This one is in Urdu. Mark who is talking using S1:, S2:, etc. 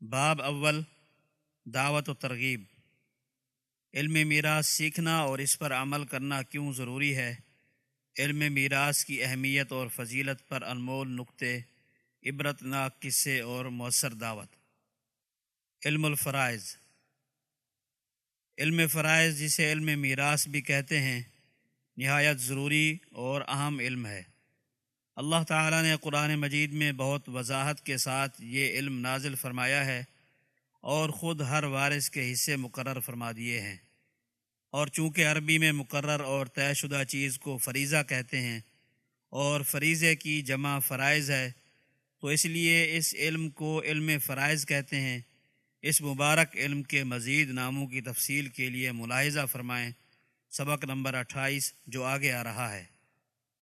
S1: باب اول، دعوت و ترغیب۔ علم میراث سیکھنا اور اس پر عمل کرنا کیوں ضروری ہے؟ علم میراث کی اہمیت اور فضیلت پر انمول نقطے، عبرت ناک قصے اور مؤثر دعوت۔ علم الفرائض۔ علم فرائض جسے علم میراث بھی کہتے ہیں، نہایت ضروری اور اہم علم ہے۔ اللہ تعالیٰ نے قرآن مجید میں بہت وضاحت کے ساتھ یہ علم نازل فرمایا ہے اور خود ہر وارث کے حصے مقرر فرما دیے ہیں۔ اور چونکہ عربی میں مقرر اور طے شدہ چیز کو فریضہ کہتے ہیں اور فریضے کی جمع فرائض ہے، تو اس لیے اس علم کو علم فرائض کہتے ہیں۔ اس مبارک علم کے مزید ناموں کی تفصیل کے لیے ملاحظہ فرمائیں۔ سبق نمبر اٹھائیس جو آگے آ رہا ہے۔